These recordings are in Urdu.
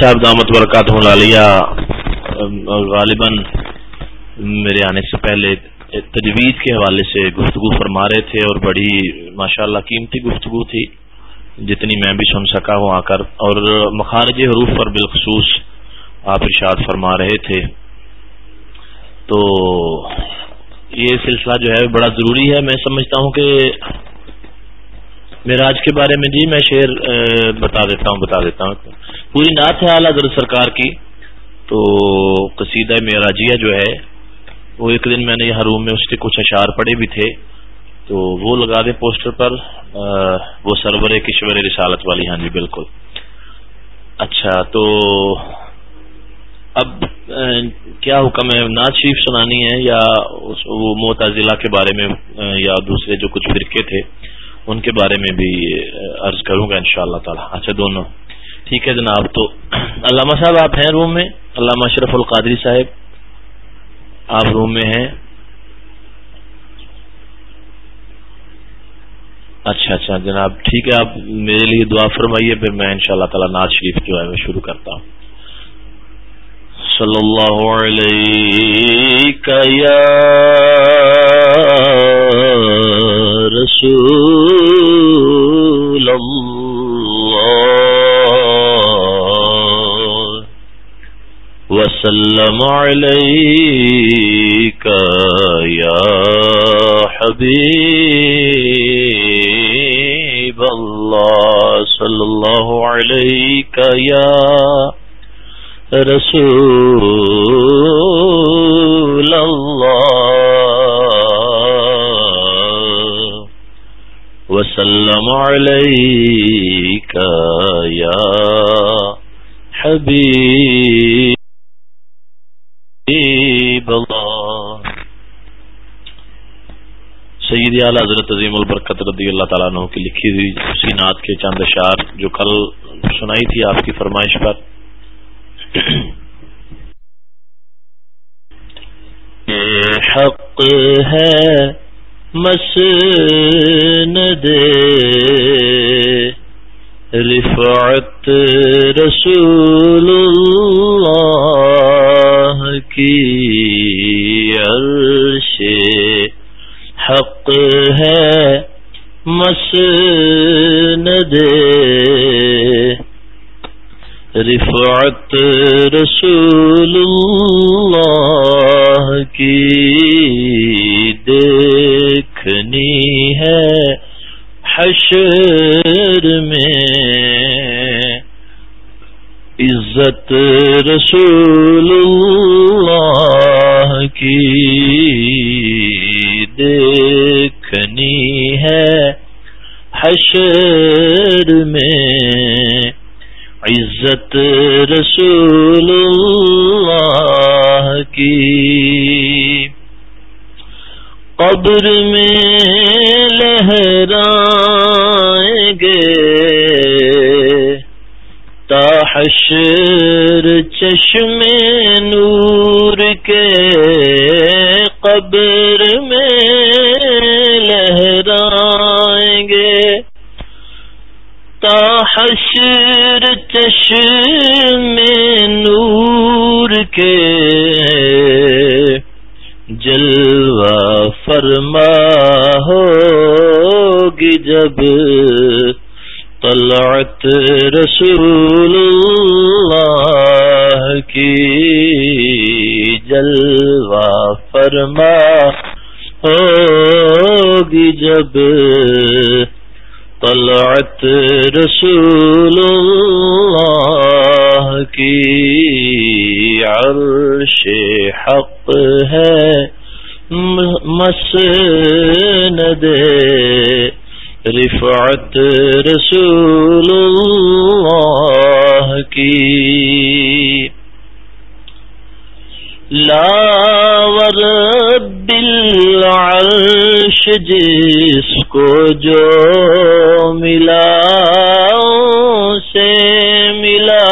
صاحب دامت برکات لالیہ غالباً میرے آنے سے پہلے تجویز کے حوالے سے گفتگو فرما رہے تھے اور بڑی ماشاءاللہ قیمتی گفتگو تھی، جتنی میں بھی سن سکا ہوں آ کر۔ اور مخارج حروف پر بالخصوص آپ ارشاد فرما رہے تھے۔ تو یہ سلسلہ جو ہے بڑا ضروری ہے۔ میں سمجھتا ہوں کہ میراج کے بارے میں جی میں شعر بتا دیتا ہوں، بتا دیتا ہوں۔ پوری نعت ہے اعلیٰ حضرت سرکار کی۔ تو قصیدہ معراجیہ جو ہے، وہ ایک دن میں نے یہاں روم میں اس کے کچھ اشعار پڑے بھی تھے۔ تو وہ لگا دیں پوسٹر پر وہ سرور کشور رسالت والی۔ ہاں جی بالکل۔ اچھا تو اب کیا حکم ہے؟ ناز شریف سنانی ہے یا وہ معتضلہ کے بارے میں یا دوسرے جو کچھ فرقے تھے؟ ان کے بارے میں بھی عرض کروں گا ان شاء اللہ تعالی. اچھا دونوں. ٹھیک ہے جناب. تو علامہ صاحب، آپ ہیں روم میں؟ علامہ اشرف القادری صاحب، آپ روم میں ہیں؟ اچھا اچھا جناب، ٹھیک ہے، آپ میرے لیے دعا فرمائیے، پھر میں ان شاء اللہ تعالیٰ ناز شریف جو ہے میں شروع کرتا ہوں. صلی اللہ علیہ رسول وسلم علیک یا حبیب اللہ صلی اللہ علیہ یا رسول اللہ وسلم عليك يا حبيب الله سیدی اعلی حضرت عظیم البرکت رضی اللہ تعالیٰ عنہ کی لکھی ہوئی سینات کے چند اشعار جو کل سنائی تھی آپ کی فرمائش پر۔ حق ہے مسند رفعت رسول اللہ کی عرش حق ہے، مسند رفعت رسول اللہ کی دیکھنی ہے حشر میں۔ عزت رسول اللہ کی دیکھنی ہے حشر میں۔ عزت رسول اللہ کی۔ قبر میں لہرائیں گے۔ تاحشر چشم نور کے قبر میں لہرائیں گے۔ تا حشر چشم نور کے جلوہ فرما ہوگی جب طلعت رسول اللہ کی جلوہ فرما ہوگی جب طلعت رسول اللہ کی عرش حق ہے مسند رفعت رسول اللہ کی لاور بالعرش جس کو جو ملا سے ملا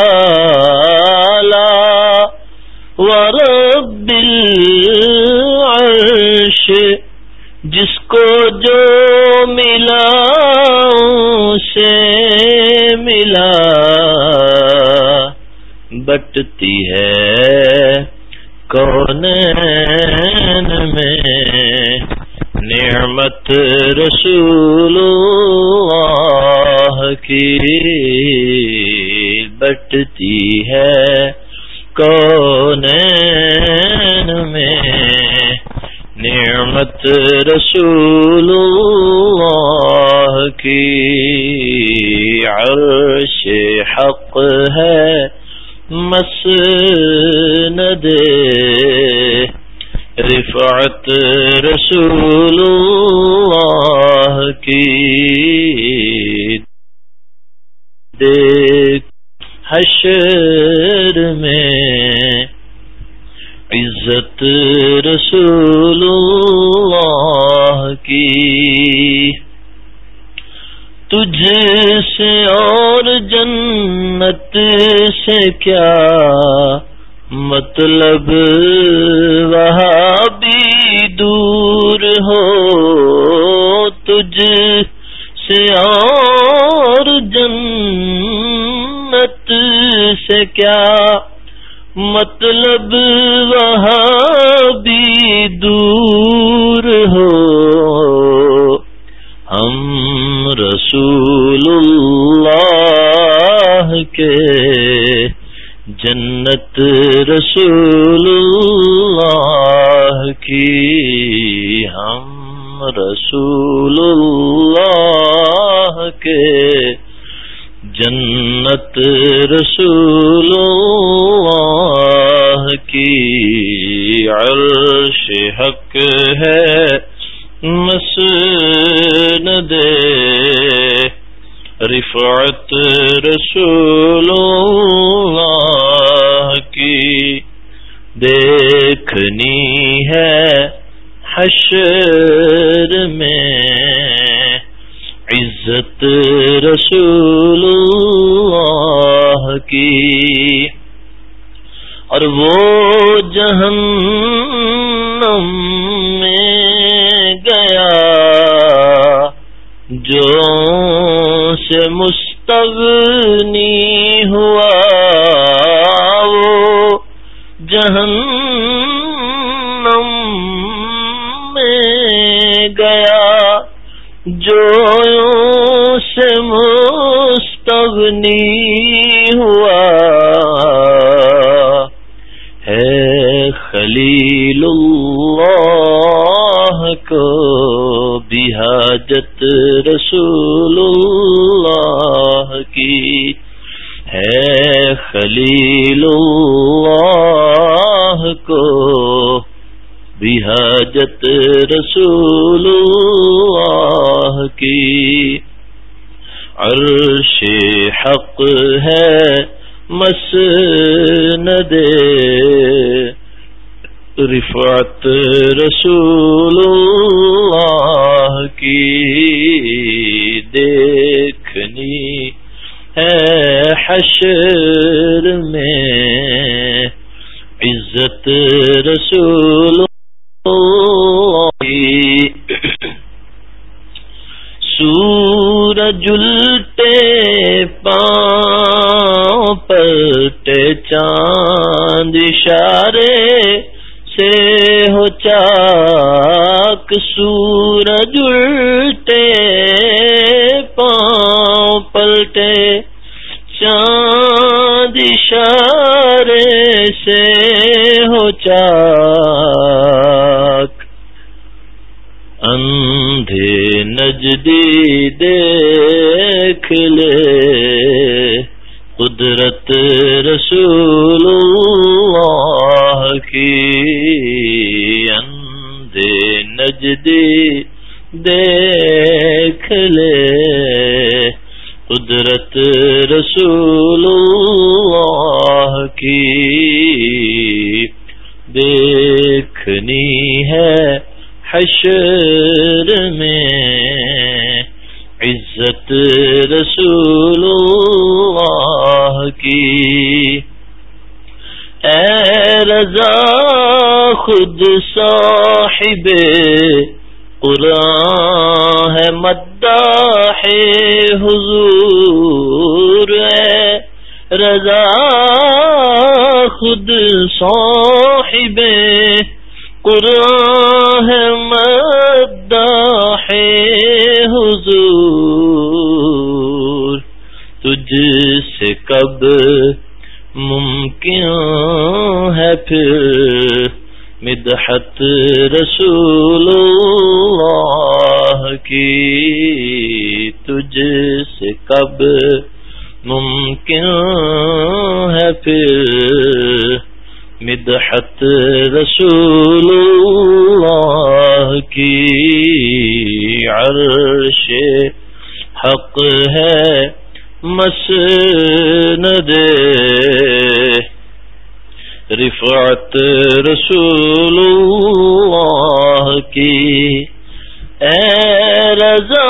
لا ورب العرش جس کو جو ملا سے ملا بٹتی ہے کون میں؟ نعمت رسول اللہ کی بٹتی ہے۔ کون میں؟ نعمت رسول اللہ کی عرش حق ہے۔ مسند رفعت رسول اللہ کی دیکھ، حشر میں عزت رسول اللہ کی۔ تجھ سے اور جنت سے کیا مطلب وہاں بھی دور ہو تجھ سے اور جنت سے کیا مطلب وہاں بھی دور ہو ہم رسول اللہ کے جنت رسول اللہ کی، ہم رسول اللہ کے۔ جنت رسول اللہ کی عرش حق ہے، مسند رفعت رسول اللہ کی دیکھنی ہے حشر میں عزت رسول اللہ کی اور وہ جہنم میں جو سے مستغنی ہوا وہ جہنم میں گیا جو سے مستغنی ہوا ہے خلیل اللہ کو بحاجت رسول اللہ کی ہے خلیل اللہ کو بحاجت رسول اللہ کی عرش حق ہے مسند رفعت رسول اللہ کی دیکھنی ہے حشر میں عزت رسول سورج الٹے پاؤں پلٹے چاند اشارے سے ہو چاک سورج الٹے، پاؤں پلٹے۔ چاند اشارے سے ہو چاک۔ اندھے نجدی دیکھ لے۔ قدرت رسول اللہ کی اندھے نجدی دیکھ لے۔ قدرت رسول اللہ کی دیکھنی ہے حشر میں۔ عزت رسول اللہ کی۔ اے رضا خود صاحب، قرآن ہے مداح حضور ہے۔ رضا خود صاحب، قرآن ہے مداح حضور، تجھ سے کب ممکن ہے پھر؟ مدحت رسول اللہ کی، تجھ سے کب ممکن ہے پھر؟ مدحت رسول اللہ کی عرش حق ہے مسند رفعت رسول اللہ کی اے رضا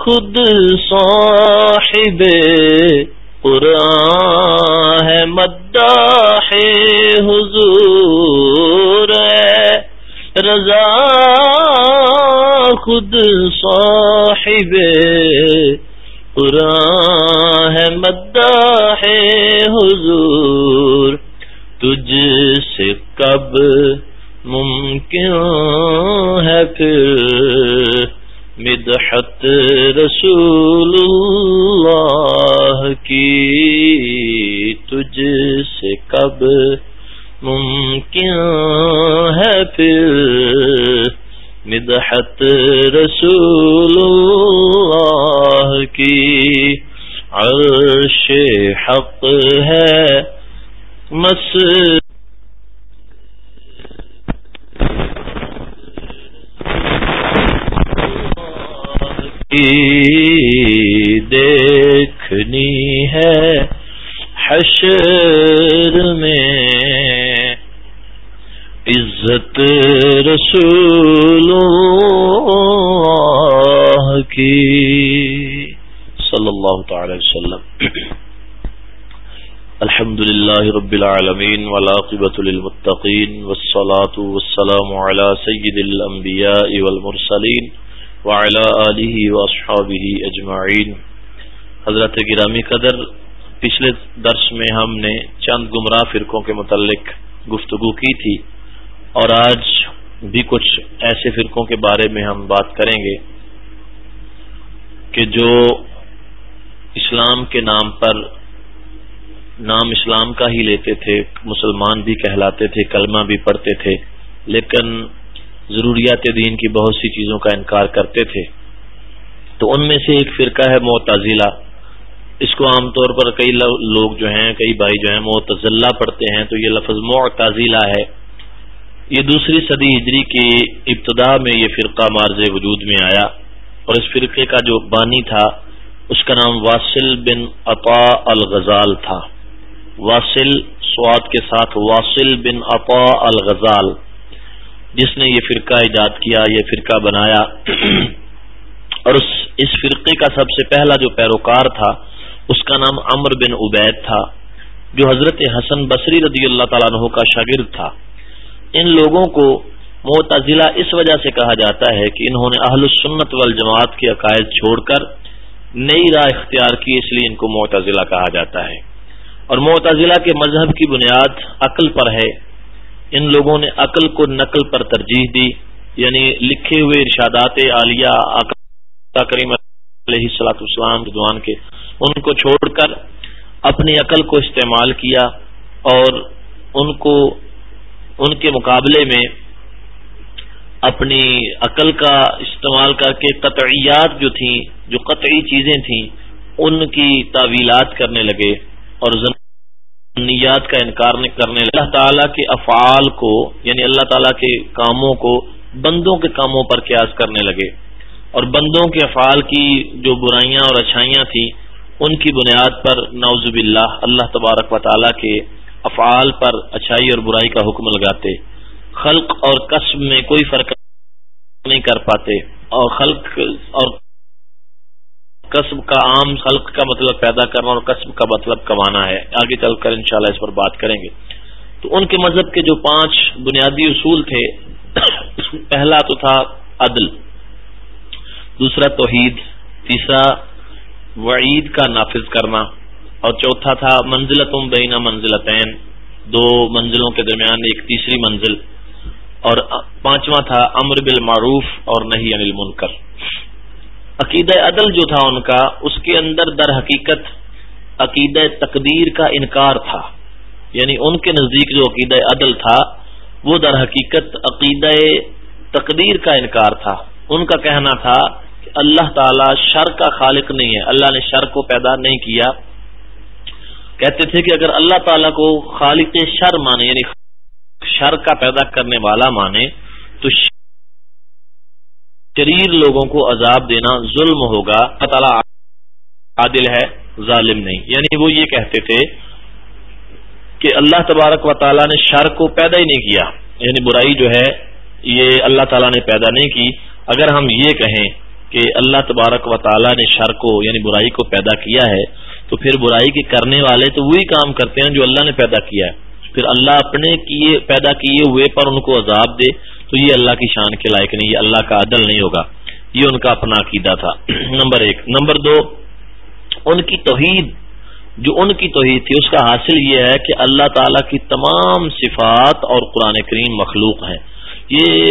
خود صاحب قرآن ہے مد مداح حضور رضا خود صاحب قرآن ہے مداح حضور۔ تجھ سے کب ممکن ہے پھر مدحت رسول اللہ کی، تجھ سے کب ممکن ہے پھر؟ مدحت رسول اللہ کی عرش حق ہے، مس دیکھنی ہے حشر میں عزت رسول کی۔ صلی اللہ تعالی وسلم۔ الحمد لله رب العالمين والعاقبة للمتقين والصلاة والسلام على سيد الأنبياء والمرسلين وعلى آله وأصحابه أجمعين حضرت گرامی قدر، پچھلے درس میں ہم نے چند گمراہ فرقوں کے متعلق گفتگو کی تھی اور آج بھی کچھ ایسے فرقوں کے بارے میں ہم بات کریں گے کہ جو اسلام کے نام پر نام اسلام کا ہی لیتے تھے، مسلمان بھی کہلاتے تھے، کلمہ بھی پڑھتے تھے، لیکن ضروریات دین کی بہت سی چیزوں کا انکار کرتے تھے۔ تو ان میں سے ایک فرقہ ہے معتزلہ۔ اس کو عام طور پر کئی لوگ جو ہیں، کئی بھائی جو ہیں معتزلہ پڑھتے ہیں، تو یہ لفظ معتزلہ ہے۔ یہ دوسری صدی ہجری کی ابتدا میں یہ فرقہ مارز وجود میں آیا۔ اور اس فرقے کا جو بانی تھا، اس کا نام واصل بن عطا الغزال تھا۔ واصل سواد کے ساتھ واصل بن اپا الغزال۔ جس نے یہ فرقہ ایجاد کیا، یہ فرقہ بنایا۔ اور اس اس فرقے کا سب سے پہلا جو پیروکار تھا، اس کا نام امر بن عبید تھا، جو حضرت حسن بصری رضی اللہ تعالیٰ عنہ کا شاگرد تھا۔ ان لوگوں کو معتزلہ اس وجہ سے کہا جاتا ہے کہ انہوں نے اہل السنت والجماعت کے عقائد چھوڑ کر نئی راہ اختیار کی، اس لیے ان کو معتزلہ کہا جاتا ہے۔ اور معتزلہ کے مذہب کی بنیاد عقل پر ہے۔ ان لوگوں نے عقل کو نقل پر ترجیح دی یعنی لکھے ہوئے ارشادات عالیہ کریم علیہ السلاۃ رضوان کے ان کو چھوڑ کر اپنی عقل کو استعمال کیا اور ان کو، ان کے مقابلے میں اپنی عقل کا استعمال کر کے قطعیات جو تھیں، جو قطعی چیزیں تھیں، ان کی تعویلات کرنے لگے اور نیات کا انکار کرنے اللہ تعالیٰ کے افعال کو یعنی اللہ تعالیٰ کے کاموں کو بندوں کے کاموں پر قیاس کرنے لگے۔ اور بندوں کے افعال کی جو برائیاں اور اچھائیاں تھیں، ان کی بنیاد پر نوز باللہ اللہ تبارک و تعالیٰ کے افعال پر اچھائی اور برائی کا حکم لگاتے۔ خلق اور قسم میں کوئی فرق نہیں کر پاتے۔ اور خلق اور قسم کا عام خلق کا مطلب پیدا کرنا اور قسم کا مطلب کمانا ہے۔ آگے چل کر انشاءاللہ اس پر بات کریں گے۔ تو ان کے مذہب کے جو پانچ بنیادی اصول تھے، پہلا تو تھا عدل، دوسرا توحید، تیسرا وعید کا نافذ کرنا، اور چوتھا تھا منزلت بینا منزلتین۔ دو منزلوں کے درمیان ایک تیسری منزل۔ اور پانچواں تھا امر بالمعروف اور نہیں انل منکر عقیدہ عدل جو تھا ان کا، اس کے اندر در حقیقت عقیدہ تقدیر کا انکار تھا۔ یعنی ان کے نزدیک جو عقیدہ عدل تھا، وہ در حقیقت عقیدہ تقدیر کا انکار تھا۔ ان کا کہنا تھا کہ اللہ تعالی شر کا خالق نہیں ہے۔ اللہ نے شر کو پیدا نہیں کیا۔ کہتے تھے کہ اگر اللہ تعالیٰ کو خالق شر مانے یعنی شر کا پیدا کرنے والا مانے، تو شریر لوگوں کو عذاب دینا ظلم ہوگا، اللہ تعالیٰ عادل ہے، ظالم نہیں۔ یعنی وہ یہ کہتے تھے کہ اللہ تبارک و تعالیٰ نے شر کو پیدا ہی نہیں کیا۔ یعنی برائی جو ہے، یہ اللہ تعالیٰ نے پیدا نہیں کی۔ اگر ہم یہ کہیں کہ اللہ تبارک و تعالیٰ نے شر کو یعنی برائی کو پیدا کیا ہے، تو پھر برائی کے کرنے والے تو وہی کام کرتے ہیں جو اللہ نے پیدا کیا ہے۔ پھر اللہ اپنے کیے، پیدا کیے ہوئے پر ان کو عذاب دے۔ تو یہ اللہ کی شان کے لائق نہیں، یہ اللہ کا عدل نہیں ہوگا۔ یہ ان کا اپنا عقیدہ تھا۔ نمبر ایک۔ نمبر دو، ان کی توحید، جو ان کی توحید تھی، اس کا حاصل یہ ہے کہ اللہ تعالی کی تمام صفات اور قرآن کریم مخلوق ہیں۔ یہ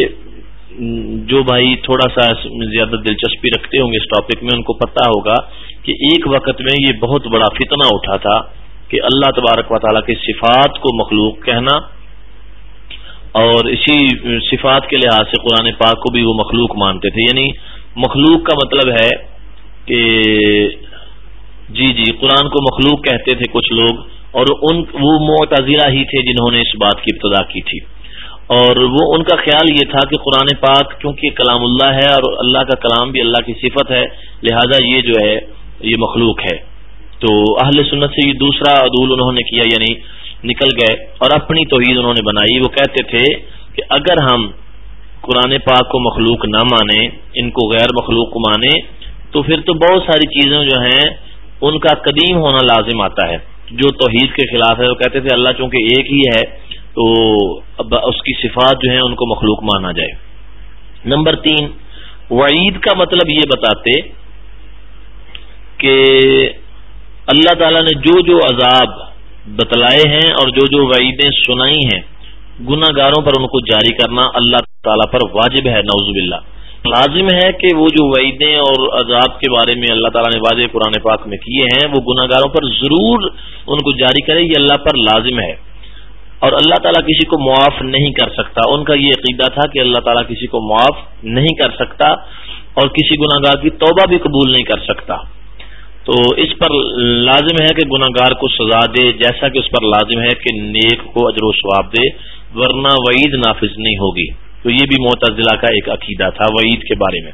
جو بھائی تھوڑا سا زیادہ دلچسپی رکھتے ہوں گے اس ٹاپک میں، ان کو پتا ہوگا کہ ایک وقت میں یہ بہت بڑا فتنہ اٹھا تھا کہ اللہ تبارک و تعالیٰ کی صفات کو مخلوق کہنا اور اسی صفات کے لحاظ سے قرآن پاک کو بھی وہ مخلوق مانتے تھے۔ یعنی مخلوق کا مطلب ہے کہ جی جی قرآن کو مخلوق کہتے تھے کچھ لوگ اور ان، وہ معتزلہ ہی تھے جنہوں نے اس بات کی ابتدا کی تھی۔ اور وہ ان کا خیال یہ تھا کہ قرآن پاک کیونکہ کلام اللہ ہے اور اللہ کا کلام بھی اللہ کی صفت ہے، لہذا یہ جو ہے، یہ مخلوق ہے۔ تو اہل سنت سے یہ دوسرا عدول انہوں نے کیا یعنی نکل گئے اور اپنی توحید انہوں نے بنائی۔ وہ کہتے تھے کہ اگر ہم قرآن پاک کو مخلوق نہ مانیں، ان کو غیر مخلوق مانیں، تو پھر تو بہت ساری چیزیں جو ہیں، ان کا قدیم ہونا لازم آتا ہے۔ جو توحید کے خلاف ہے، وہ کہتے تھے اللہ چونکہ ایک ہی ہے، تو اب اس کی صفات جو ہیں، ان کو مخلوق مانا جائے۔ نمبر تین، وعید کا مطلب یہ بتاتے کہ اللہ تعالیٰ نے جو جو عذاب بتلائے ہیں اور جو جو وعیدیں سنائی ہیں گناہ گاروں پر ان کو جاری کرنا اللہ تعالیٰ پر واجب ہے نوزب اللہ لازم ہے کہ وہ جو وعیدیں اور عذاب کے بارے میں اللہ تعالیٰ نے واضح قرآن پاک میں کیے ہیں، وہ گناہ گاروں پر ضرور ان کو جاری کرے، یہ اللہ پر لازم ہے۔ اور اللہ تعالیٰ کسی کو معاف نہیں کر سکتا۔ ان کا یہ عقیدہ تھا کہ اللہ تعالیٰ کسی کو معاف نہیں کر سکتا اور کسی گناہ گار کی توبہ بھی قبول نہیں کر سکتا۔ تو اس پر لازم ہے کہ گناہ گار کو سزا دے، جیسا کہ اس پر لازم ہے کہ نیک کو اجر و ثواب دے، ورنہ وعید نافذ نہیں ہوگی۔ تو یہ بھی معتزلہ کا ایک عقیدہ تھا وعید کے بارے میں۔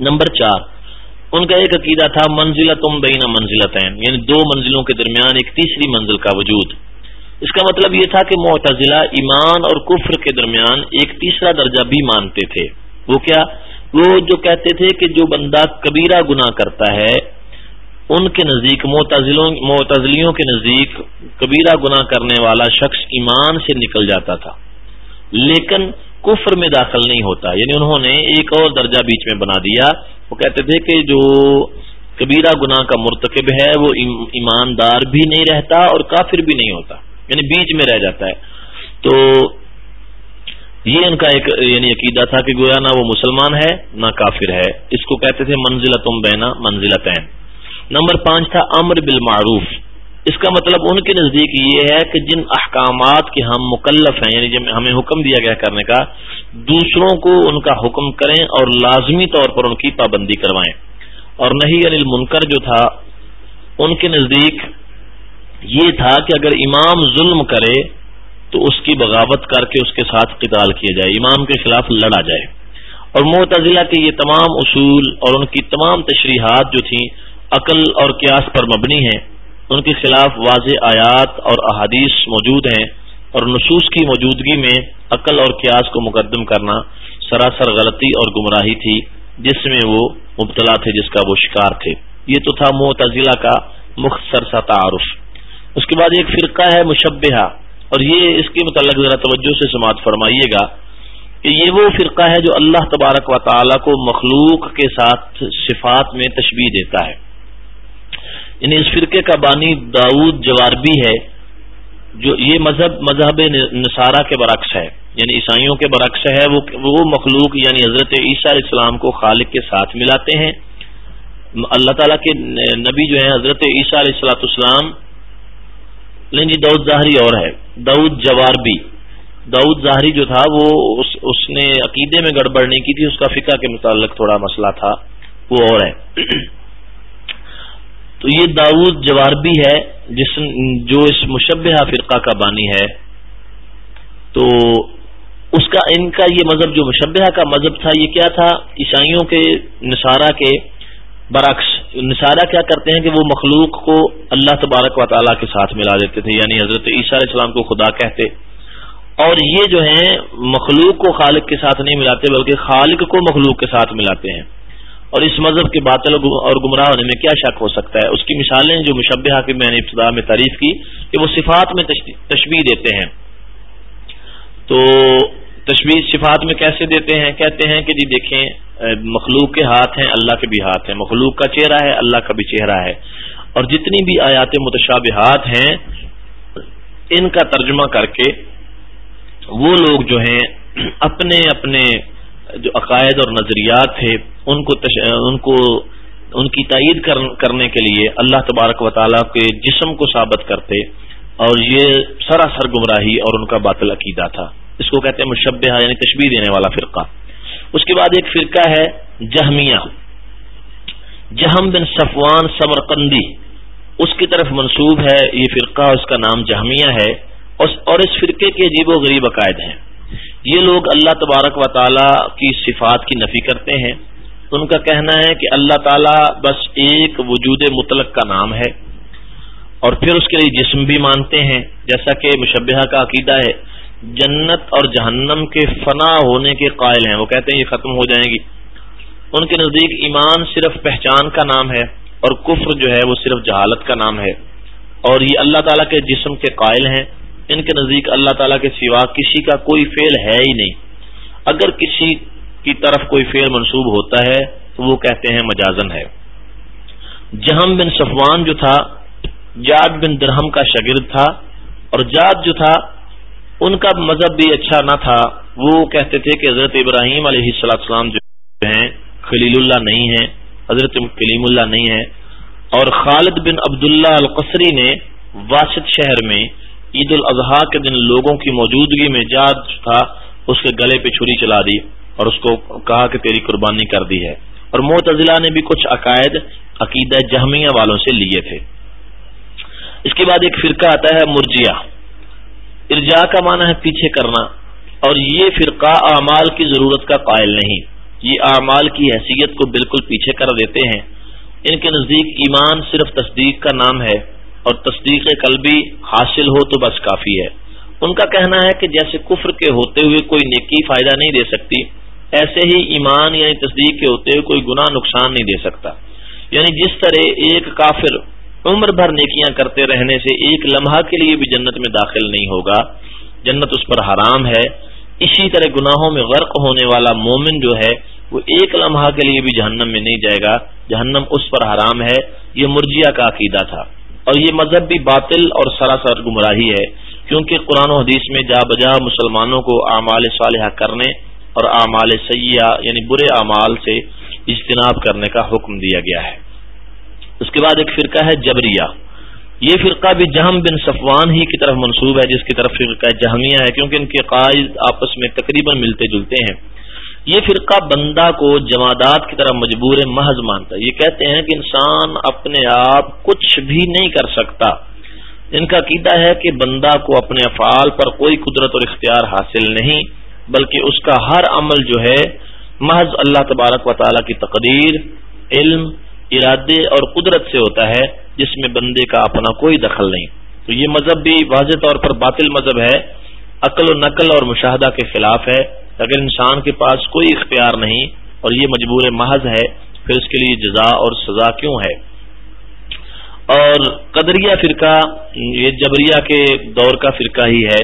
نمبر چار، ان کا ایک عقیدہ تھا منزلہ تم بین منزلت یعنی دو منزلوں کے درمیان ایک تیسری منزل کا وجود۔ اس کا مطلب یہ تھا کہ معتزلہ ایمان اور کفر کے درمیان ایک تیسرا درجہ بھی مانتے تھے۔ وہ کیا؟ وہ جو کہتے تھے کہ جو بندہ کبیرہ گناہ کرتا ہے ان کے نزدیک معتزلیوں کے نزدیک کبیرہ گناہ کرنے والا شخص ایمان سے نکل جاتا تھا، لیکن کفر میں داخل نہیں ہوتا۔ یعنی انہوں نے ایک اور درجہ بیچ میں بنا دیا۔ وہ کہتے تھے کہ جو کبیرہ گناہ کا مرتکب ہے، وہ ایماندار بھی نہیں رہتا اور کافر بھی نہیں ہوتا یعنی بیچ میں رہ جاتا ہے۔ تو یہ ان کا ایک یعنی عقیدہ تھا کہ گویا نہ وہ مسلمان ہے، نہ کافر ہے۔ اس کو کہتے تھے منزلہ تم بینا، منزلتین۔ نمبر پانچ تھا امر بالمعروف۔ اس کا مطلب ان کے نزدیک یہ ہے کہ جن احکامات کے ہم مکلف ہیں یعنی جب ہمیں حکم دیا گیا کرنے کا، دوسروں کو ان کا حکم کریں اور لازمی طور پر ان کی پابندی کروائیں۔ اور نہیں انل منکر جو تھا، ان کے نزدیک یہ تھا کہ اگر امام ظلم کرے تو اس کی بغاوت کر کے اس کے ساتھ قتال کیا جائے، امام کے خلاف لڑا جائے۔ اور معتزلہ کے یہ تمام اصول اور ان کی تمام تشریحات جو تھیں عقل اور قیاس پر مبنی ہیں۔ ان کے خلاف واضح آیات اور احادیث موجود ہیں اور نصوص کی موجودگی میں عقل اور قیاس کو مقدم کرنا سراسر غلطی اور گمراہی تھی، جس میں وہ مبتلا تھے، جس کا وہ شکار تھے۔ یہ تو تھا معتزلہ کا مختصر سا تعارف۔ اس کے بعد ایک فرقہ ہے مشبہ اور یہ اس کے متعلق ذرا توجہ سے سماعت فرمائیے گا کہ یہ وہ فرقہ ہے جو اللہ تبارک و تعالی کو مخلوق کے ساتھ صفات میں تشبیح دیتا ہے۔ یعنی اس فرقے کا بانی داود جواربی ہے، جو یہ مذہب مذہب نصارہ کے برعکس ہے۔ یعنی عیسائیوں کے برعکس ہے، وہ وہ مخلوق یعنی حضرت عیسیٰ علیہ السلام کو خالق کے ساتھ ملاتے ہیں۔ اللہ تعالیٰ کے نبی جو ہیں، حضرت عیسیٰ علیہ السلاۃ السلام نہیں جی دعود ظاہری اور ہے۔ دعود جواربی۔ دعود ظاہری جو تھا، وہ اس اس نے عقیدے میں گڑبڑ نہیں کی تھی، اس کا فقہ کے متعلق تھوڑا مسئلہ تھا، وہ اور ہے۔ تو یہ داود جواربی ہے، جس جو اس مشبہ فرقہ کا بانی ہے۔ تو اس کا، ان کا یہ مذہب جو مشبہ کا مذہب تھا، یہ کیا تھا؟ عیسائیوں کے، نصارہ کے برعکس۔ نصارہ کیا کرتے ہیں کہ وہ مخلوق کو اللہ تبارک و تعالیٰ کے ساتھ ملا دیتے تھے یعنی حضرت عیسیٰ علیہ السلام کو خدا کہتے۔ اور یہ جو ہیں، مخلوق کو خالق کے ساتھ نہیں ملاتے، بلکہ خالق کو مخلوق کے ساتھ ملاتے ہیں۔ اور اس مذہب کے باطل اور گمراہ ہونے میں کیا شک ہو سکتا ہے؟ اس کی مثالیں جو مشبہ کی میں نے ابتدا میں تعریف کی، کہ وہ صفات میں تشبیح دیتے ہیں۔ تو تشبیح صفات میں کیسے دیتے ہیں؟ کہتے ہیں کہ جی دیکھیں، مخلوق کے ہاتھ ہیں، اللہ کے بھی ہاتھ ہیں۔ مخلوق کا چہرہ ہے، اللہ کا بھی چہرہ ہے۔ اور جتنی بھی آیات متشابہات ہیں، ان کا ترجمہ کر کے وہ لوگ جو ہیں اپنے اپنے جو عقائد اور نظریات تھے، ان کو تش... ان کو، ان کی تائید کرنے کے لیے اللہ تبارک و تعالیٰ کے جسم کو ثابت کرتے اور یہ سراسر گمراہی اور ان کا باطل عقیدہ تھا۔ اس کو کہتے ہیں مشبہ یعنی تشبیح دینے والا فرقہ۔ اس کے بعد ایک فرقہ ہے جہمیہ۔ جہم بن صفوان سمرقندی۔ اس کی طرف منسوب ہے یہ فرقہ، اس کا نام جہمیہ ہے۔ اور اس فرقے کے عجیب و غریب عقائد ہیں۔ یہ لوگ اللہ تبارک و تعالی کی صفات کی نفی کرتے ہیں۔ ان کا کہنا ہے کہ اللہ تعالیٰ بس ایک وجود مطلق کا نام ہے اور پھر اس کے لیے جسم بھی مانتے ہیں۔ جیسا کہ مشبہ کا عقیدہ ہے، جنت اور جہنم کے فنا ہونے کے قائل ہیں۔ وہ کہتے ہیں یہ ختم ہو جائیں گی۔ ان کے نزدیک ایمان صرف پہچان کا نام ہے اور کفر جو ہے وہ صرف جہالت کا نام ہے۔ اور یہ اللہ تعالیٰ کے جسم کے قائل ہیں۔ ان کے نزدیک اللہ تعالیٰ کے سوا کسی کا کوئی فعل ہے ہی نہیں۔ اگر کسی کی طرف کوئی فعل منسوب ہوتا ہے، تو وہ کہتے ہیں مجازن ہے۔ جہم بن صفوان جو تھا، جاد بن درہم کا شاگرد تھا، اور جاد جو تھا، ان کا مذہب بھی اچھا نہ تھا۔ وہ کہتے تھے کہ حضرت ابراہیم علیہ السلام جو ہیں، خلیل اللہ نہیں ہیں، حضرت کلیم اللہ نہیں ہے اور خالد بن عبداللہ القصری نے واسط شہر میں عید الاضحیٰ کے دن لوگوں کی موجودگی میں جاد تھا اس کے گلے پہ چھری چلا دی اور اس کو کہا کہ تیری قربانی کر دی ہے۔ اور معتزلہ نے بھی کچھ عقائد، عقیدہ جہمیہ والوں سے لیے تھے۔ اس کے بعد ایک فرقہ آتا ہے مرجیا ارجا کا معنی ہے پیچھے کرنا۔ اور یہ فرقہ اعمال کی ضرورت کا قائل نہیں۔ یہ اعمال کی حیثیت کو بالکل پیچھے کر دیتے ہیں۔ ان کے نزدیک ایمان صرف تصدیق کا نام ہے۔ اور تصدیق قلبی حاصل ہو تو بس کافی ہے۔ ان کا کہنا ہے کہ جیسے کفر کے ہوتے ہوئے کوئی نیکی فائدہ نہیں دے سکتی، ایسے ہی ایمان یعنی تصدیق کے ہوتے ہوئے کوئی گناہ نقصان نہیں دے سکتا۔ یعنی جس طرح ایک کافر عمر بھر نیکیاں کرتے رہنے سے ایک لمحہ کے لیے بھی جنت میں داخل نہیں ہوگا، جنت اس پر حرام ہے۔ اسی طرح گناہوں میں غرق ہونے والا مومن جو ہے، وہ ایک لمحہ کے لیے بھی جہنم میں نہیں جائے گا۔ جہنم اس پر حرام ہے، یہ مرجیا کا عقیدہ تھا۔ اور یہ مذہب بھی باطل اور سراسر گمراہی ہے، کیونکہ قرآن و حدیث میں جا بجا مسلمانوں کو اعمال صالحہ کرنے اور اعمال سیاح یعنی برے اعمال سے اجتناب کرنے کا حکم دیا گیا ہے۔ اس کے بعد ایک فرقہ ہے جبریہ۔ یہ فرقہ بھی جہم بن صفوان ہی کی طرف منسوب ہے، جس کی طرف فرقہ جہمیہ ہے، کیونکہ ان کے قائد آپس میں تقریباً ملتے جلتے ہیں۔ یہ فرقہ بندہ کو جمادات کی طرح مجبور محض مانتا ہے۔ یہ کہتے ہیں کہ انسان اپنے آپ کچھ بھی نہیں کر سکتا۔ ان کا عقیدہ ہے کہ بندہ کو اپنے افعال پر کوئی قدرت اور اختیار حاصل نہیں، بلکہ اس کا ہر عمل جو ہے، محض اللہ تبارک و تعالیٰ کی تقدیر، علم، ارادے اور قدرت سے ہوتا ہے، جس میں بندے کا اپنا کوئی دخل نہیں۔ تو یہ مذہب بھی واضح طور پر باطل مذہب ہے۔ عقل و نقل اور مشاہدہ کے خلاف ہے۔ اگر انسان کے پاس کوئی اختیار نہیں اور یہ مجبور محض ہے، پھر اس کے لیے جزا اور سزا کیوں ہے؟ اور قدریہ فرقہ، یہ جبریہ کے دور کا فرقہ ہی ہے،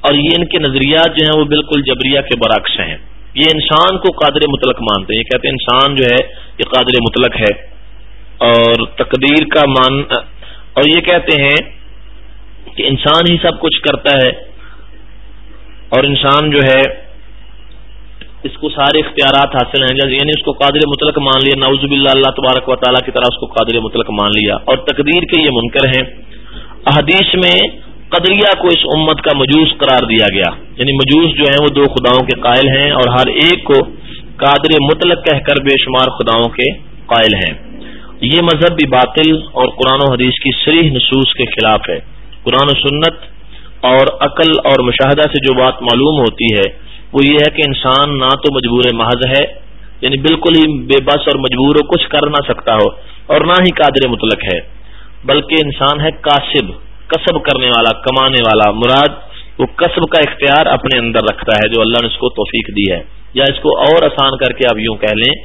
اور یہ ان کے نظریات جو ہیں وہ بالکل جبریہ کے برعکس ہیں۔ یہ انسان کو قادر مطلق مانتے ہیں، یہ کہتے ہیں انسان جو ہے، یہ قادر مطلق ہے۔ اور تقدیر کا مان، اور یہ کہتے ہیں کہ انسان ہی سب کچھ کرتا ہے، اور انسان جو ہے اس کو سارے اختیارات حاصل ہیں۔ یعنی اس کو قادر مطلق مان لیا، نعوذ باللہ اللہ تبارک و تعالیٰ کی طرح اس کو قادر مطلق مان لیا۔ اور تقدیر کے یہ منکر ہیں۔ احادیث میں قدریہ کو اس امت کا مجوس قرار دیا گیا۔ یعنی مجوس جو ہیں وہ دو خداؤں کے قائل ہیں اور ہر ایک کو قادر مطلق کہہ کر بے شمار خداؤں کے قائل ہیں۔ یہ مذہب بھی باطل اور قرآن و حدیث کی سریح نصوص کے خلاف ہے۔ قرآن و سنت اور عقل اور مشاہدہ سے جو بات معلوم ہوتی ہے وہ یہ ہے کہ انسان نہ تو مجبور محض ہے یعنی بالکل ہی بے بس اور مجبور ہو، کچھ کر نہ سکتا ہو اور نہ ہی قادر مطلق ہے۔ بلکہ انسان ہے کاسب، کسب کرنے والا، کمانے والا۔ مراد، وہ کسب کا اختیار اپنے اندر رکھتا ہے، جو اللہ نے اس کو توفیق دی ہے۔ یا اس کو اور آسان کر کے آپ یوں کہہ لیں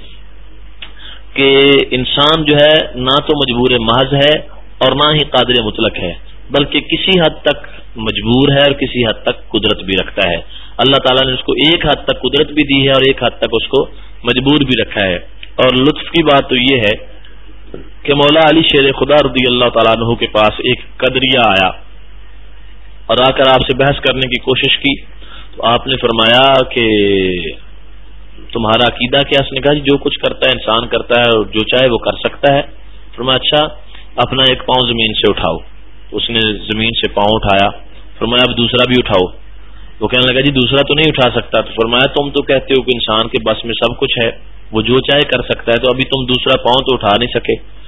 کہ انسان جو ہے نہ تو مجبور محض ہے اور نہ ہی قادر مطلق ہے۔ بلکہ کسی حد تک مجبور ہے اور کسی حد تک قدرت بھی رکھتا ہے۔ اللہ تعالیٰ نے اس کو ایک حد تک قدرت بھی دی ہے اور ایک حد تک اس کو مجبور بھی رکھا ہے۔ اور لطف کی بات تو یہ ہے کہ مولا علی شیر خدا رضی اللہ تعالیٰ عنہ کے پاس ایک قدریہ آیا اور آ کر آپ سے بحث کرنے کی کوشش کی۔ تو آپ نے فرمایا کہ تمہارا عقیدہ کیا اس نے کہا جی جو کچھ کرتا ہے انسان کرتا ہے اور جو چاہے وہ کر سکتا ہے۔ فرمایا اچھا اپنا ایک پاؤں زمین سے اٹھاؤ۔ اس نے زمین سے پاؤں اٹھایا، فرمایا، اب دوسرا بھی اٹھاؤ۔ وہ کہنے لگا جی دوسرا تو نہیں اٹھا سکتا۔ تو فرمایا، تم تو کہتے ہو کہ انسان کے بس میں سب کچھ ہے، وہ جو چاہے کر سکتا ہے، تو ابھی تم دوسرا پاؤں تو اٹھا نہیں سکے۔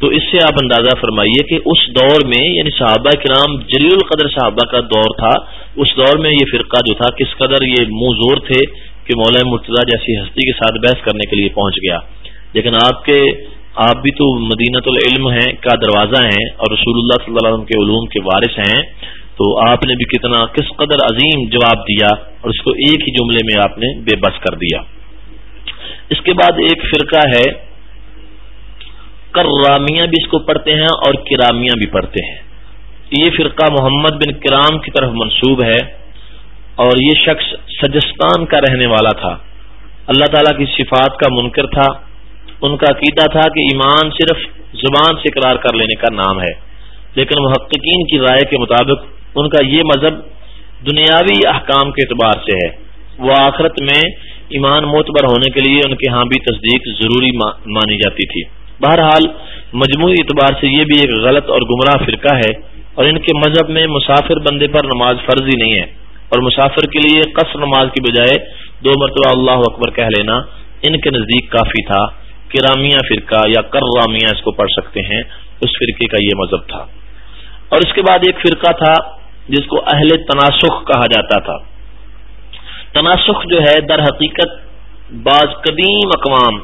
تو اس سے آپ اندازہ فرمائیے کہ اس دور میں یعنی صحابہ کرام، جلیل القدر صحابہ کا دور تھا، اس دور میں یہ فرقہ جو تھا، کس قدر یہ منہ زور تھے کہ مولانا مرتضی جیسی ہستی کے ساتھ بحث کرنے کے لیے پہنچ گیا۔ لیکن آپ کے آپ بھی تو مدینت العلم ہیں، کا دروازہ ہیں اور رسول اللہ صلی اللہ علیہ وسلم کے علوم کے وارث ہیں، تو آپ نے بھی کتنا، کس قدر عظیم جواب دیا اور اس کو ایک ہی جملے میں آپ نے بے بس کر دیا۔ اس کے بعد ایک فرقہ ہے کرامیاں بھی اس کو پڑھتے ہیں اور کرامیاں بھی پڑھتے ہیں۔ یہ فرقہ محمد بن کرام کی طرف منسوب ہے اور یہ شخص سجستان کا رہنے والا تھا۔ اللہ تعالیٰ کی صفات کا منکر تھا۔ ان کا عقیدہ تھا کہ ایمان صرف زبان سے اقرار کر لینے کا نام ہے، لیکن محققین کی رائے کے مطابق ان کا یہ مذہب دنیاوی احکام کے اعتبار سے ہے۔ وہ آخرت میں ایمان معتبر ہونے کے لیے ان کے ہاں بھی تصدیق ضروری مانی جاتی تھی۔ بہرحال، مجموعی اعتبار سے یہ بھی ایک غلط اور گمراہ فرقہ ہے اور ان کے مذہب میں مسافر بندے پر نماز فرضی نہیں ہے۔ اور مسافر کے لیے قصر نماز کی بجائے دو مرتبہ اللہ اکبر کہہ لینا ان کے نزدیک کافی تھا۔ کرامیہ فرقہ یا کرامیہ اس کو پڑھ سکتے ہیں، اس فرقے کا یہ مذہب تھا۔ اور اس کے بعد ایک فرقہ تھا جس کو اہل تناسخ کہا جاتا تھا۔ تناسخ جو ہے، در حقیقت بعض قدیم اقوام،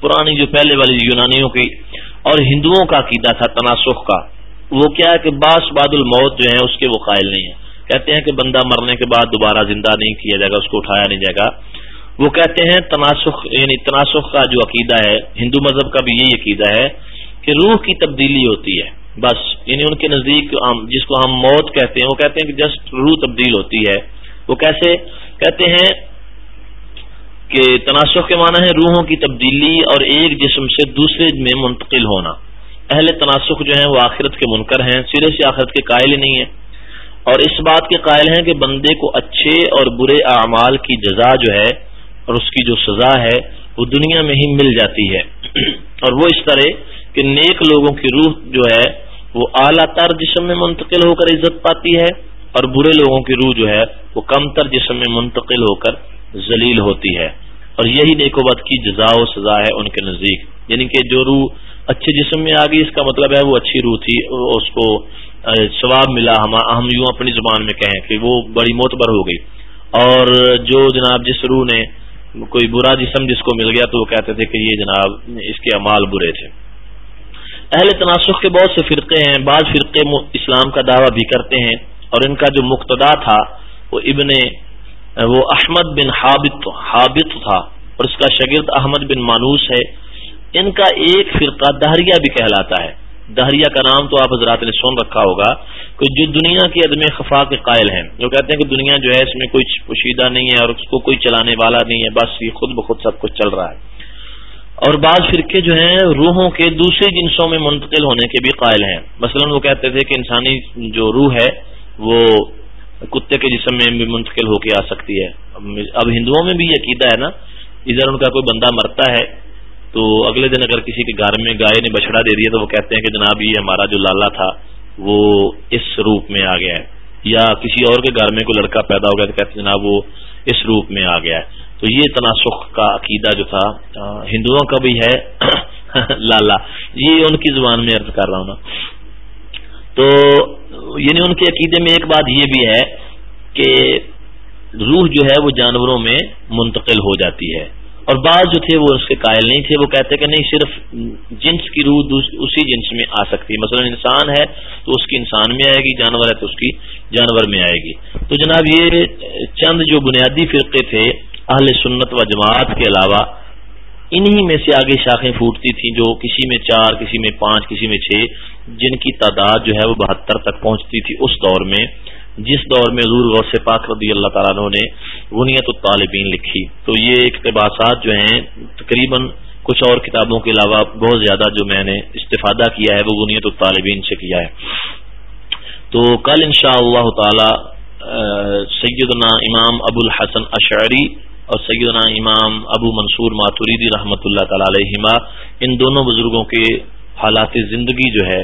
پرانی جو پہلے والی یونانیوں کی اور ہندوؤں کا عقیدہ تھا تناسخ کا۔ وہ کیا ہے کہ باس باد الموت جو ہے اس کے وہ قائل نہیں ہے کہتے ہیں کہ بندہ مرنے کے بعد دوبارہ زندہ نہیں کیا جائے گا، اس کو اٹھایا نہیں جائے گا۔ وہ کہتے ہیں تناسخ یعنی تناسخ کا جو عقیدہ ہے، ہندو مذہب کا بھی یہی عقیدہ ہے کہ روح کی تبدیلی ہوتی ہے۔ بس یعنی ان کے نزدیک جس کو ہم موت کہتے ہیں، وہ کہتے ہیں کہ جسٹ روح تبدیل ہوتی ہے۔ وہ کیسے؟ کہتے ہیں کہ تناسخ کے معنی ہے روحوں کی تبدیلی اور ایک جسم سے دوسرے میں منتقل ہونا۔ اہل تناسخ جو ہیں، وہ آخرت کے منکر ہیں، سرے سے آخرت کے قائل ہی نہیں ہیں۔ اور اس بات کے قائل ہیں کہ بندے کو اچھے اور برے اعمال کی جزا جو ہے اور اس کی جو سزا ہے وہ دنیا میں ہی مل جاتی ہے۔ اور وہ اس طرح کہ نیک لوگوں کی روح جو ہے وہ اعلیٰ تر جسم میں منتقل ہو کر عزت پاتی ہے اور برے لوگوں کی روح جو ہے وہ کم تر جسم میں منتقل ہو کر ذلیل ہوتی ہے۔ اور یہی نیکوبت کی جزا و سزا ہے ان کے نزدیک۔ یعنی کہ جو روح اچھے جسم میں آ گئی، اس کا مطلب ہے وہ اچھی روح تھی، اس کو ثواب ملا۔ ہم یوں اپنی زبان میں کہیں کہ وہ بڑی معتبر ہو گئی۔ اور جو جناب جس روح نے کوئی برا جسم جس کو مل گیا تو وہ کہتے تھے کہ یہ جناب اس کے امال برے تھے۔ اہل تناسخ کے بہت سے فرقے ہیں، بعض فرقے اسلام کا دعویٰ بھی کرتے ہیں اور ان کا جو مقتدا تھا، وہ ابن وہ احمد بن حابط حابط تھا اور اس کا شگرد احمد بن مانوس ہے۔ ان کا ایک فرقہ دہریا بھی کہلاتا ہے۔ دہریا کا نام تو آپ حضرات نے سن رکھا ہوگا کہ جو دنیا کی عدم خفا کے قائل ہیں، جو کہتے ہیں کہ دنیا جو ہے اس میں کوئی پوشیدہ نہیں ہے اور اس کو کوئی چلانے والا نہیں ہے، بس یہ خود بخود سب کچھ چل رہا ہے۔ اور بعض فرقے جو ہیں روحوں کے دوسرے جنسوں میں منتقل ہونے کے بھی قائل ہیں۔ مثلا وہ کہتے تھے کہ انسانی جو روح ہے، وہ کتے کے جسم میں بھی منتقل ہو کے آ سکتی ہے۔ اب ہندوؤں میں بھی یہ عقیدہ ہے نا، ادھر ان کا کوئی بندہ مرتا ہے تو اگلے دن اگر کسی کے گھر میں گائے نے بچڑا دے دیا تو وہ کہتے ہیں کہ جناب یہ ہمارا جو لالا تھا، وہ اس روپ میں آ گیا ہے۔ یا کسی اور کے گھر میں کوئی لڑکا پیدا ہو گیا تو کہتے ہیں جناب وہ اس روپ میں آ گیا ہے۔ تو یہ تناسخ کا عقیدہ جو تھا ہندوؤں کا بھی ہے لالا۔ یہ ان کی زبان میں عرض کر رہا ہوں نا تو یعنی ان کے عقیدے میں ایک بات یہ بھی ہے کہ روح جو ہے وہ جانوروں میں منتقل ہو جاتی ہے۔ اور بعض جو تھے وہ اس کے قائل نہیں تھے، وہ کہتے کہ نہیں، صرف جنس کی روح اسی جنس میں آ سکتی۔ ہے مثلا انسان ہے تو اس کی انسان میں آئے گی، جانور ہے تو اس کی جانور میں آئے گی۔ تو جناب یہ چند جو بنیادی فرقے تھے اہل سنت و جماعت کے علاوہ، انہی میں سے آگے شاخیں پھوٹتی تھیں جو کسی میں چار، کسی میں پانچ، کسی میں چھ، جن کی تعداد جو ہے وہ بہتر تک پہنچتی تھی اس دور میں۔ جس دور میں حضور غوث پاک رضی اللہ تعالیٰ نے غنیت الطالبین لکھی، تو یہ اقتباسات جو ہیں، تقریباً کچھ اور کتابوں کے علاوہ بہت زیادہ جو میں نے استفادہ کیا ہے، وہ غنیت الطالبین سے کیا ہے۔ تو کل انشاء اللہ تعالی سیدنا امام ابو الحسن اشعری اور سیدنا امام ابو منصور ماتوریدی رحمۃ اللہ تعالی علیہما، ان دونوں بزرگوں کے حالات زندگی جو ہے،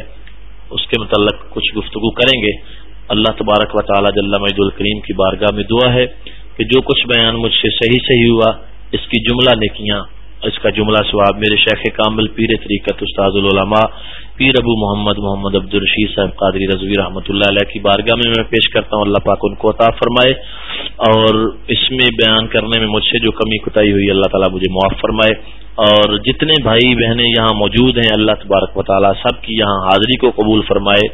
اس کے متعلق کچھ گفتگو کریں گے۔ اللہ تبارک و تعالی جل مجد الکریم کی بارگاہ میں دعا ہے کہ جو کچھ بیان مجھ سے صحیح صحیح ہوا، اس کی جملہ نیکیاں، اس کا جملہ سواب میرے شیخ کامل پیر طریقت استاد العلماء پیر ابو محمد محمد عبد الرشید صاحب قادری رضوی رحمۃ اللہ علیہ کی بارگاہ میں میں پیش کرتا ہوں۔ اللہ پاک ان کو عطا فرمائے اور اس میں بیان کرنے میں مجھ سے جو کمی کتائی ہوئی، اللہ تعالیٰ مجھے معاف فرمائے۔ اور جتنے بھائی بہنیں یہاں موجود ہیں، اللہ تبارک و تعالیٰ سب کی یہاں حاضری کو قبول فرمائے۔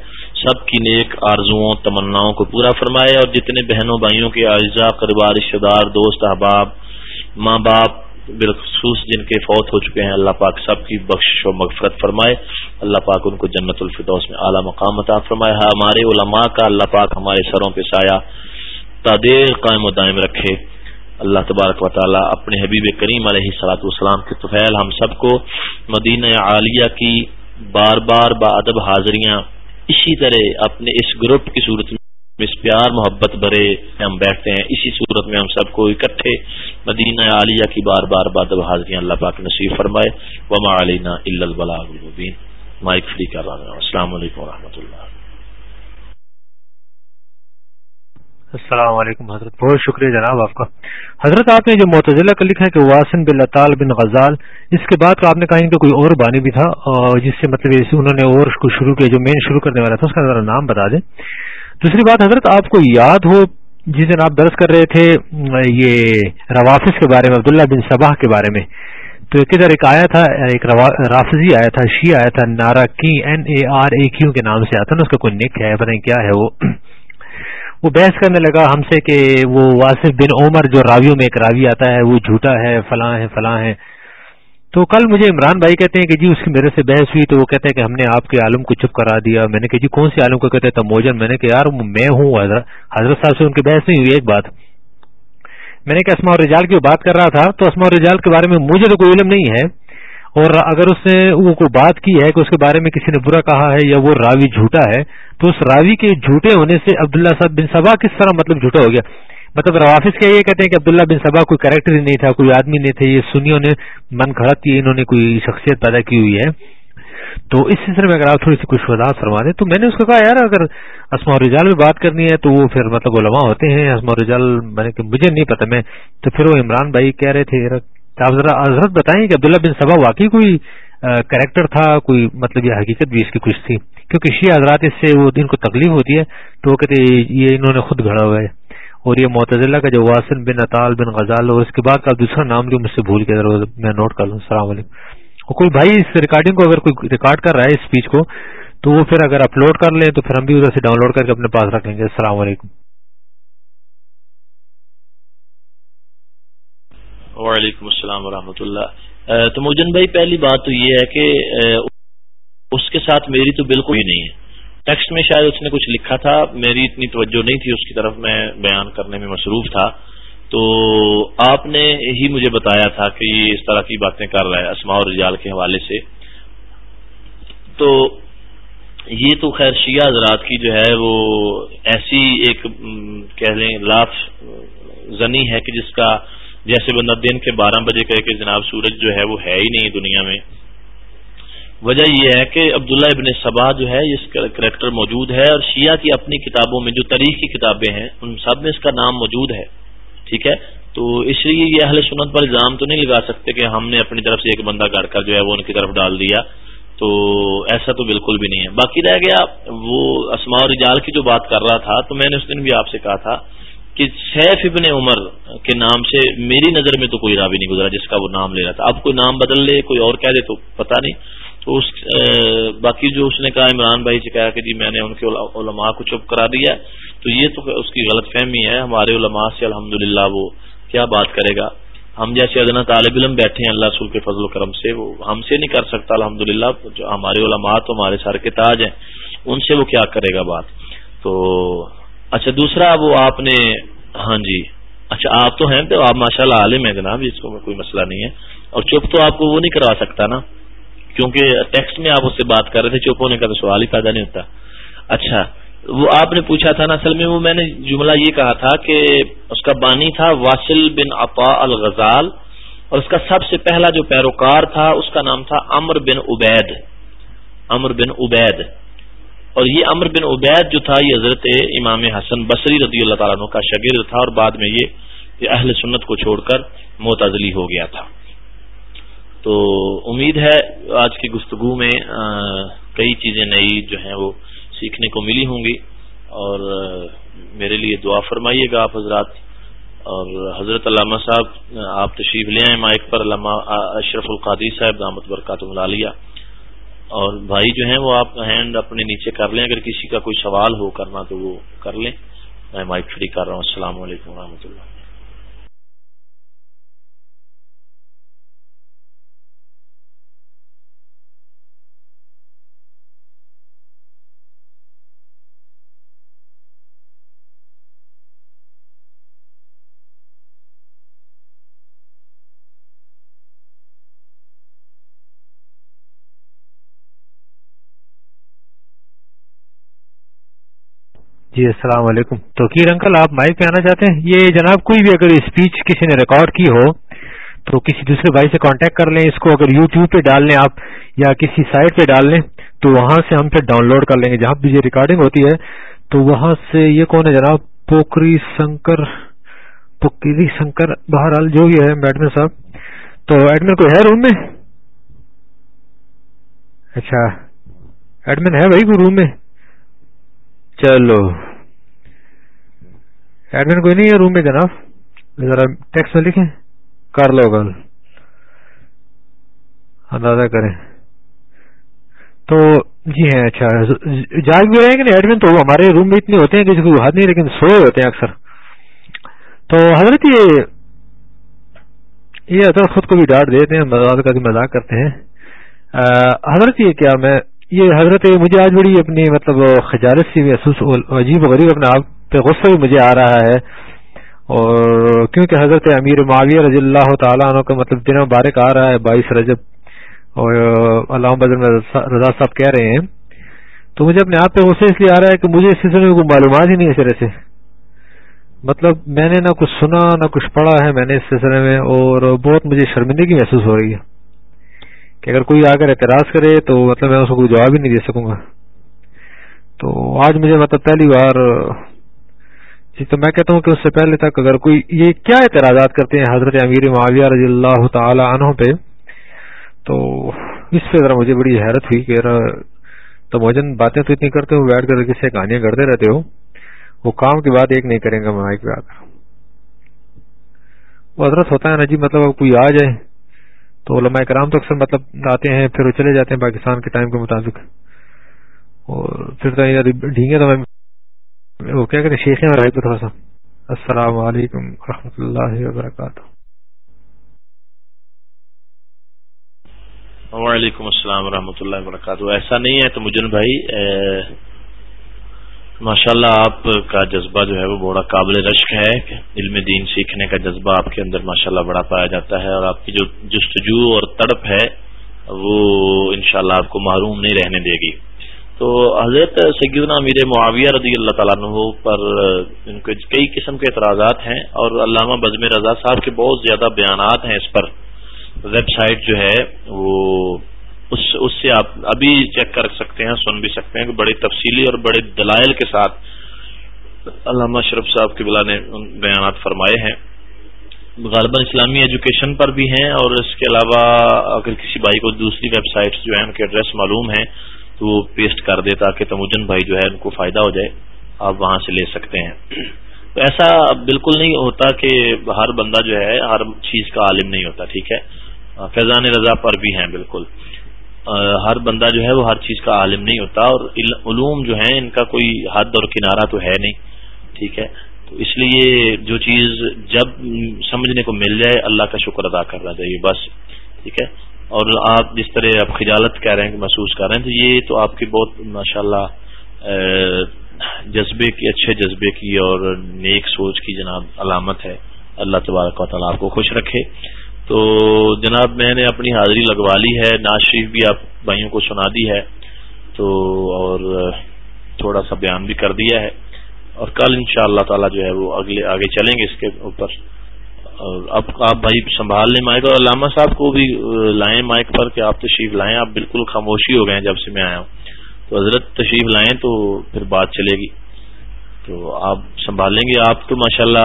سب کی نیک آرزوؤں، تمناؤں کو پورا فرمائے اور جتنے بہنوں، بھائیوں کے اعزا قربا رشتے دار دوست، احباب، ماں باپ بالخصوص جن کے فوت ہو چکے ہیں، اللہ پاک سب کی بخش و مغفرت فرمائے۔ اللہ پاک ان کو جنت الفدوس میں اعلیٰ مقام عطا فرمائے۔ ہاں، ہمارے علماء کا اللہ پاک ہمارے سروں پہ سایہ تادیر قائم و دائم رکھے۔ اللہ تبارک و تعالیٰ اپنے حبیب کریم علیہ سلاۃ والسلام کے توفیل ہم سب کو مدینہ عالیہ کی بار بار با ادب حاضریاں اسی طرح اپنے اس گروپ کی صورت میں اس پیار محبت بھرے ہم بیٹھتے ہیں، اسی صورت میں ہم سب کو اکٹھے مدینہ عالیہ کی بار بار بادب حاضریاں اللہ پاک نصیب فرمائے۔ وما علینا المبین مائک فری کر رہا ہوں۔ السلام علیکم و اللہ۔ السلام علیکم حضرت۔ بہت شکریہ جناب آپ کا۔ حضرت، آپ نے جو معتزلہ کا لکھا ہے کہ واسن بن لطال بن غزال، اس کے بعد آپ نے کہا کہ کوئی اور بانی بھی تھا جس سے مطلب انہوں نے اور کو شروع کیا، جو مین شروع کرنے والا تھا، اس کا ذرا نام بتا دیں۔ دوسری بات، حضرت، آپ کو یاد ہو، جس دن آپ درس کر رہے تھے، یہ روافظ کے بارے میں، عبداللہ بن صباح کے بارے میں، تو ایک ادھر ایک آیا تھا، ایک رافضی آیا تھا شی آیا تھا، نارا کی این اے آر اے کیو کے نام سے آتا نا اس کا کوئی نک ہے، پتہ کیا ہے وہ۔ وہ بحث کرنے لگا ہم سے کہ وہ واصف بن عمر جو راویوں میں ایک راوی آتا ہے، وہ جھوٹا ہے، فلاں ہے فلاں ہے۔ تو کل مجھے عمران بھائی کہتے ہیں کہ جی اس کی میرے سے بحث ہوئی تو وہ کہتے ہیں کہ ہم نے آپ کے عالم کو چپ کرا دیا۔ میں نے کہ جی کون سی عالم کو کہتے ہیں؟ موجن میں نے کہ یار، میں ہوں۔ حضرت صاحب سے ان کی بحث نہیں ہوئی، ایک بات۔ میں نے کہ اسما رجال کی بات کر رہا تھا، تو اسما رجال کے بارے میں مجھے تو کوئی علم نہیں ہے۔ اور اگر اس نے وہ کوئی بات کی ہے کہ اس کے بارے میں کسی نے برا کہا ہے یا وہ راوی جھوٹا ہے، تو اس راوی کے جھوٹے ہونے سے عبداللہ صاحب بن صبا کس طرح مطلب جھوٹا ہو گیا؟ مطلب روافظ کیا یہ کہتے ہیں کہ عبداللہ بن صبا کوئی کریکٹر ہی نہیں تھا، کوئی آدمی نہیں تھے، یہ سنیوں نے من گھڑت کی انہوں نے کوئی شخصیت پیدا کی ہوئی ہے۔ تو اس سلسلے میں اگر آپ تھوڑی سی کچھ وضاحت فرما دیں، تو میں نے اس کو کہا، یار اگر اسما رجال میں بات کرنی ہے تو وہ پھر مطلب علماء ہوتے ہیں اسما رجال میں نے مجھے نہیں پتا میں تو پھر وہ عمران بھائی کہہ رہے تھے آپ ذرا حضرت بتائیں کہ عبداللہ بن صبا واقعی کوئی کریکٹر تھا، کوئی مطلب یہ حقیقت بھی اس کی کچھ تھی؟ کیونکہ شیعہ حضرات اس سے وہ دن کو تکلیف ہوتی ہے تو وہ کہتے یہ انہوں نے خود گھڑا ہوا ہے اور یہ معتزلہ کا جو واسن بن اطال بن غزال اور اس کے بعد کا دوسرا نام جو مجھ سے بھول کے میں نوٹ کر لوں۔ السلام علیکم۔ اور کوئی بھائی اس ریکارڈنگ کو اگر کوئی ریکارڈ کر رہا ہے اس اسپیچ کو تو وہ پھر اگر اپلوڈ کر لیں تو پھر ہم بھی ادھر سے ڈاؤن لوڈ کر کے اپنے پاس رکھ لیں گے۔ السلام علیکم۔ وعلیکم السلام ورحمۃ اللہ۔ تو موجن بھائی، پہلی بات تو یہ ہے کہ اس کے ساتھ میری تو بالکل ہی نہیں ہے۔ ٹیکسٹ میں شاید اس نے کچھ لکھا تھا، میری اتنی توجہ نہیں تھی، اس کی طرف میں بیان کرنے میں مصروف تھا۔ تو آپ نے ہی مجھے بتایا تھا کہ یہ اس طرح کی باتیں کر رہا ہے، اسماء اور رجال کے حوالے سے۔ تو یہ تو خیر شیعہ حضرات کی جو ہے، وہ ایسی ایک کہہ لیں لاف زنی ہے کہ جس کا جیسے بندہ دن کے بارہ بجے کہے کہ جناب سورج جو ہے وہ ہے ہی نہیں دنیا میں۔ وجہ یہ ہے کہ عبداللہ ابن صبا جو ہے اس کریکٹر موجود ہے اور شیعہ کی اپنی کتابوں میں جو تاریخ کی کتابیں ہیں، ان سب میں اس کا نام موجود ہے۔ ٹھیک ہے؟ تو اس لیے یہ اہل سنت پر الزام تو نہیں لگا سکتے کہ ہم نے اپنی طرف سے ایک بندہ گڑ کر جو ہے وہ ان کی طرف ڈال دیا۔ تو ایسا تو بالکل بھی نہیں ہے۔ باقی رہ گیا وہ اسماء اور رجال کی جو بات کر رہا تھا، تو میں نے اس دن بھی آپ سے کہا تھا کہ سیف ابن عمر کے نام سے میری نظر میں تو کوئی راوی نہیں گزرا جس کا وہ نام لے رہا تھا۔ اب کوئی نام بدل لے، کوئی اور کہہ دے تو پتا نہیں۔ تو اس باقی جو اس نے کہا، عمران بھائی سے کہا کہ جی میں نے ان کے علماء کو چپ کرا دیا تو یہ تو اس کی غلط فہمی ہے۔ ہمارے علماء سے الحمد وہ کیا بات کرے گا۔ ہم جیسے ادنا طالب علم بیٹھے ہیں اللہ رسول کے فضل و کرم سے، وہ ہم سے نہیں کر سکتا الحمد للہ جو ہمارے علماء تو ہمارے سر کے تاج ہیں، ان سے وہ کیا کرے گا بات؟ تو اچھا دوسرا وہ آپ نے ہاں جی اچھا آپ تو ہیں، تو آپ ماشاء اللہ عالم ہیں جناب، اس کو کوئی مسئلہ نہیں ہے۔ اور چپ تو آپ کو وہ نہیں کروا سکتا نا، کیونکہ ٹیکسٹ میں آپ اس سے بات کر رہے تھے، چپ ہونے کا تو سوال ہی پیدا نہیں ہوتا۔ اچھا وہ آپ نے پوچھا تھا نا، اصل میں وہ میں نے جملہ یہ کہا تھا کہ اس کا بانی تھا واسل بن اپا الغزال، اور اس کا سب سے پہلا جو پیروکار تھا، اس کا نام تھا امر بن عبید۔ امر بن عبید۔ اور یہ امر بن عبید جو تھا، یہ حضرت امام حسن بصری رضی اللہ تعالیٰ عنہ کا شگرد تھا اور بعد میں یہ اہل سنت کو چھوڑ کر معتزلی ہو گیا تھا۔ تو امید ہے آج کی گفتگو میں کئی چیزیں نئی جو ہیں وہ سیکھنے کو ملی ہوں گی۔ اور میرے لیے دعا فرمائیے گا آپ حضرات۔ اور حضرت علامہ صاحب آپ تشریف لے آئے مائک پر، علامہ اشرف القادی صاحب، دامت برکات ملالیہ۔ اور بھائی جو ہیں وہ آپ ہینڈ اپنے نیچے کر لیں، اگر کسی کا کوئی سوال ہو کرنا تو وہ کر لیں۔ میں مائک فری کر رہا ہوں۔ السلام علیکم و اللہ۔ جی السلام علیکم۔ توقیر انکل، آپ مائک پہ آنا چاہتے ہیں؟ یہ جناب، کوئی بھی اگر اسپیچ کسی نے ریکارڈ کی ہو، تو کسی دوسرے بھائی سے کانٹیکٹ کر لیں۔ اس کو اگر یوٹیوب پہ ڈال لیں آپ، یا کسی سائٹ پہ ڈال لیں، تو وہاں سے ہم پھر ڈاؤن لوڈ کر لیں گے۔ جہاں بھی یہ ریکارڈنگ ہوتی ہے، تو وہاں سے یہ کون ہے جناب؟ پوکری شنکر پوکری شنکر بہرحال جو بھی ہے ایڈمن صاحب۔ تو ایڈمن کوئی ہے روم میں؟ اچھا ایڈمن ہے بھائی کوئی روم میں؟ چلو۔ ایڈمن کوئی نہیں ہے روم میں جناب۔ ذرا ٹیکس میں لکھیں۔ کر لو گل اندازہ کریں۔ تو جی ہیں اچھا جاگ بھی رہے گا نہیں؟ ایڈمن تو ہمارے روم میں اتنے ہوتے ہیں کہ کوئی حد نہیں، لیکن سوئے ہوتے ہیں اکثر۔ تو حضرت یہ یہ حضرت خود کو بھی ڈانٹ دیتے ہیں مزاق کا مذاق کرتے ہیں۔ حضرت یہ کیا، میں یہ حضرت مجھے آج بڑی اپنی مطلب خجارت سی محسوس عجیب و غریب اپنے آپ پہ غصہ بھی مجھے آ رہا ہے۔ اور کیونکہ حضرت امیر معاویہ رضی اللہ تعالیٰ عنہ کا مطلب دن مبارک آ رہا ہے بائیس رجب، اور علامہ بدر رضا صاحب کہہ رہے ہیں۔ تو مجھے اپنے آپ پہ غصہ اس لیے آ رہا ہے کہ مجھے اس سلسلے میں کوئی معلومات ہی نہیں اس طرح سے۔ مطلب میں نے نہ کچھ سنا، نہ کچھ پڑھا ہے میں نے اس سلسلے میں، اور بہت مجھے شرمندگی محسوس ہو رہی ہے۔ کہ اگر کوئی آ کر اعتراض کرے تو مطلب میں اس کو کوئی جواب ہی نہیں دے سکوں گا۔ تو آج مجھے مطلب پہلی بار جی تو میں کہتا ہوں کہ اس سے پہلے تک اگر کوئی یہ کیا اعتراضات کرتے ہیں حضرت امیر معاویہ رضی اللہ تعالی عنہ پہ، تو اس پہ ذرا مجھے بڑی حیرت ہوئی کہ تو موجن باتیں تو اتنی کرتے ہو، بیٹھ کر کسی کہانیاں کرتے رہتے ہو، وہ کام کی بات ایک نہیں کریں گا مائک پہ آ کر وہ حضرت ہوتا ہے نا جی مطلب کوئی آ جائے تو علماء کرام تو اکثر مطلب آتے ہیں، پھر وہ چلے جاتے ہیں پاکستان کے ٹائم کے مطابق۔ اور پھر تو ڈھینگے تو میں وہ کیا کریں شیخ میں رہے تھوڑا سا۔ السلام علیکم و رحمۃ اللہ وبرکاتہ۔ وعلیکم السلام ورحمۃ اللہ وبرکاتہ۔ ایسا نہیں ہے تو مجن بھائی ماشاء اللہ آپ کا جذبہ جو ہے وہ بڑا قابل رشک ہے علم دین سیکھنے کا جذبہ آپ کے اندر ماشاء اللہ بڑا پایا جاتا ہے اور آپ کی جو جستجو اور تڑپ ہے وہ انشاءاللہ آپ کو معروم نہیں رہنے دے گی۔ تو حضرت سیدنا امیر معاویہ رضی اللہ تعالیٰ عنہ پر ان کے کئی قسم کے اعتراضات ہیں اور علامہ بزم رضا صاحب کے بہت زیادہ بیانات ہیں اس پر۔ ویب سائٹ جو ہے وہ اس اس سے آپ ابھی چیک کر سکتے ہیں، سن بھی سکتے ہیں کہ بڑی تفصیلی اور بڑے دلائل کے ساتھ علامہ اشرف صاحب کی بلا نے بیانات فرمائے ہیں۔ غالباً اسلامی ایجوکیشن پر بھی ہیں اور اس کے علاوہ اگر کسی بھائی کو دوسری ویب سائٹس جو ہیں ان کے ایڈریس معلوم ہیں تو وہ پیسٹ کر دے تاکہ تموجن بھائی جو ہے ان کو فائدہ ہو جائے۔ آپ وہاں سے لے سکتے ہیں۔ تو ایسا بالکل نہیں ہوتا کہ ہر بندہ جو ہے ہر چیز کا عالم نہیں ہوتا، ٹھیک ہے؟ فیضان رضا پر بھی ہیں بالکل۔ ہر بندہ جو ہے وہ ہر چیز کا عالم نہیں ہوتا اور علوم جو ہیں، ان کا کوئی حد اور کنارہ تو ہے نہیں، ٹھیک ہے؟ تو اس لیے جو چیز جب سمجھنے کو مل جائے، اللہ کا شکر ادا کرنا چاہیے بس، ٹھیک ہے؟ اور آپ جس طرح آپ خجالت کہہ رہے ہیں، محسوس کر رہے ہیں، تو یہ تو آپ کی بہت ماشاء اللہ جذبے کی، اچھے جذبے کی اور نیک سوچ کی جناب علامت ہے۔ اللہ تبارک و تعالیٰ آپ کو خوش رکھے۔ تو جناب میں نے اپنی حاضری لگوا لی ہے، ناز شریف بھی آپ بھائیوں کو سنا دی ہے، تو اور تھوڑا سا بیان بھی کر دیا ہے۔ اور کل ان شاء اللہ تعالی جو ہے وہ اگلے آگے چلیں گے اس کے اوپر۔ اور اب آپ بھائی سنبھال لیں مائک، اور علامہ صاحب کو بھی لائیں مائک پر کہ آپ تشریف لائیں۔ آپ بالکل خاموشی ہو گئے ہیں جب سے میں آیا ہوں۔ تو حضرت تشریف لائیں تو پھر بات چلے گی۔ تو آپ سنبھال لیں گے۔ آپ تو ماشاءاللہ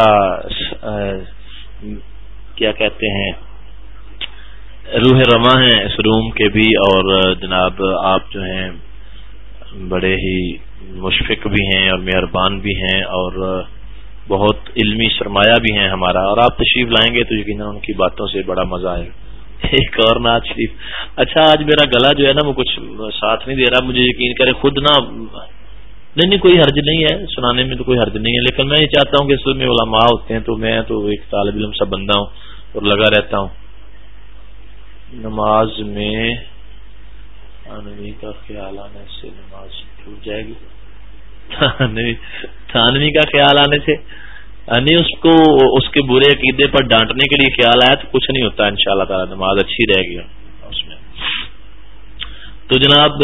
کیا کہتے ہیں؟ روح رواں ہیں اس روم کے بھی اور جناب آپ جو ہیں بڑے ہی مشفق بھی ہیں اور مہربان بھی ہیں اور بہت علمی سرمایہ بھی ہیں ہمارا اور آپ تشریف لائیں گے تو یقیناً ان کی باتوں سے بڑا مزہ آئے ایک اور ناز شریف اچھا آج میرا گلا جو ہے نا، وہ کچھ ساتھ نہیں دے رہا، مجھے یقین کرے خود نہ نہیں نہیں، کوئی حرج نہیں ہے۔ سنانے میں تو کوئی حرج نہیں ہے، لیکن میں یہ چاہتا ہوں کہ اس میں علماء ہوتے ہیں تو میں تو ایک طالب علم سا بندہ ہوں اور لگا رہتا ہوں۔ نماز میں تھانوی کا خیال آنے سے نماز ٹوٹ جائے گی۔ تھانوی کا خیال آنے سے یعنی اس کو اس کے برے عقیدے پر ڈانٹنے کے لیے خیال آیا تو کچھ نہیں ہوتا ان شاء اللہ تعالی، نماز اچھی رہے گی اس میں۔ تو جناب،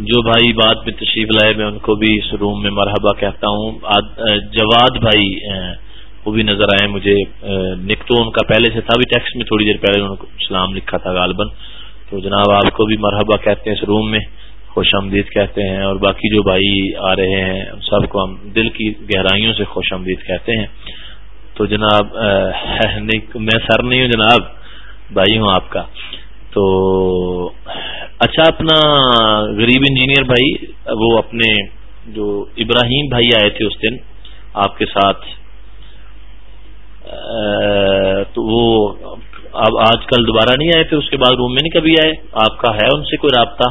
جو بھائی بات میں تشریف لائے میں ان کو بھی اس روم میں مرحبا کہتا ہوں۔ جواد بھائی وہ بھی نظر آئے مجھے نک تو ان کا پہلے سے تھا بھی ٹیکسٹ میں تھوڑی دیر پہلے انہوں نے سلام لکھا تھا غالباً۔ تو جناب آپ کو بھی مرحبا کہتے ہیں اس روم میں، خوش آمدید کہتے ہیں۔ اور باقی جو بھائی آ رہے ہیں سب کو ہم دل کی گہرائیوں سے خوش آمدید کہتے ہیں۔ تو جناب میں سر نہیں ہوں جناب، بھائی ہوں آپ کا۔ تو اچھا اپنا غریب انجینئر بھائی، وہ اپنے جو ابراہیم بھائی آئے تھے اس دن، آپ کے ساتھ تو وہ اب آج کل دوبارہ نہیں آئے تھے اس کے بعد روم میں نہیں کبھی آئے؟ آپ کا ہے ان سے کوئی رابطہ؟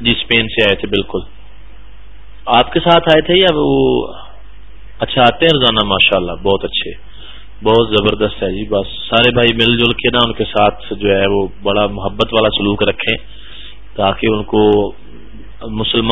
جی اسپین سے آئے تھے، بالکل۔ آپ کے ساتھ آئے تھے یا وہ؟ اچھا آتے ہیں روزانہ ماشاء اللہ بہت اچھے۔ بہت زبردست ہے جی بس۔ سارے بھائی مل جل کے نا، ان کے ساتھ جو ہے، وہ بڑا محبت والا سلوک رکھیں تاکہ ان کو مسلمان